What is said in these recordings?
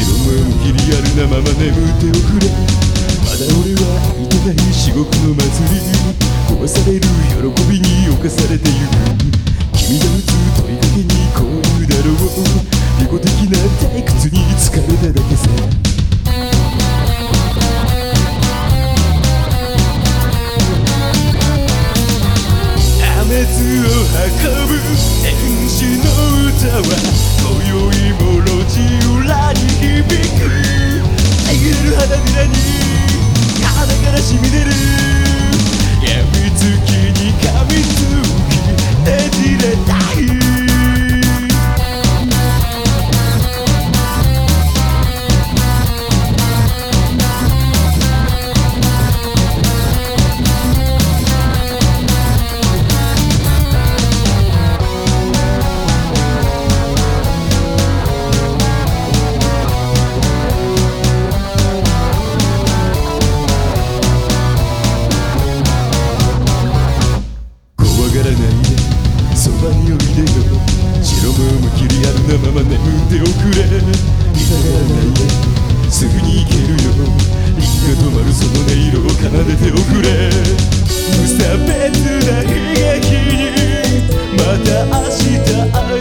白目もリアルなまま眠っておくれまだ俺はいけない。至極の祭り壊される喜びに侵されてゆく君が打つ問いかけにこうだろう利己的な退屈に疲れただけさ熱を運ぶ天使の歌は今宵も路地裏。響くあゆる花びらにないでそばにおいでよ白ムームきりある。なまま眠っておくれ痛がないですぐに行けるよ息が止まるその音色を奏でておくれ。無差別な悲劇にまた明日会う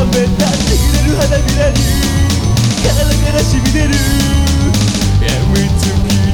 顔面れる花びらに体からしびれる。病みつき